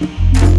Bye.